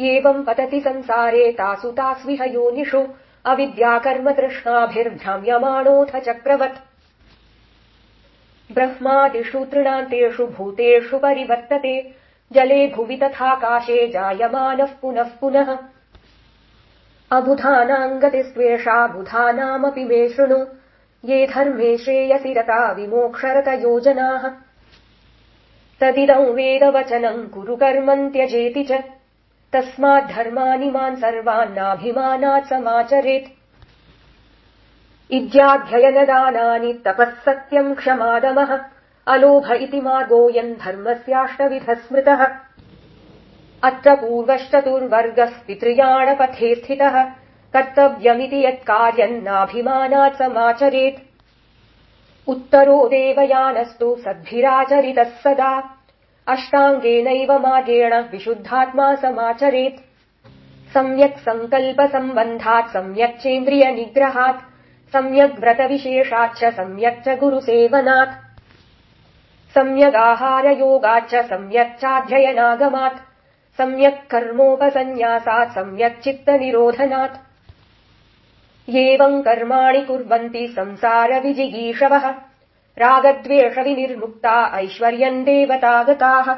एवम् पतति संसारे तासु तास्विह योनिषु। अविद्याकर्म तृष्णाभिर्भ्राम्यमाणोऽथ चक्रवत्। ब्रह्मादिषु तृणान्तेषु भूतेषु परिवर्तते। जले भुवि तथाकाशे जायमानः पुनः पुनः। अबुधानाम् गतिस्त्वेषा बुधानामपि शृणु। ये धर्मे श्रेयसि रता विमोक्षरत योजनाः तदिदम् वेदवचनम् कुरु कर्मम् त्यजेति च तस्माद्धर्मानि मान् सर्वान्नाभिमानात् समाचरेत्। इद्याध्ययनदानानि तपः सत्यम् क्षमादमः अलोभ इति मार्गोऽयम् धर्मस्याष्टविधः स्मृतः अत्र पूर्वश्चतुर्वर्गः पितृयाणपथे स्थितः कर्तव्यमिति यत्कार्यन्नाभिमानात् समाचरेत्। उत्तरो देवयानस्तु सद्भिराचरितः सदा अष्टाङ्गेनैव मार्गेण विशुद्धात्मा समाचरेत्। सम्यक् सङ्कल्पसम्बन्धात् सम्यक् निग्रहात् सम्यग् व्रतविशेषाच्च सम्यक् च गुरुसेवनात्। सम्यगाहारयोगाच्च सम्यक् सम्यक् कर्मोपसन्न्यासात् सम्यक् चित्तनिरोधनात्। एवम् कर्माणि कुर्वन्ति संसारविजिगीषवः रागद्वेषविनिर्मुक्ता ऐश्वर्यम् देवतागताः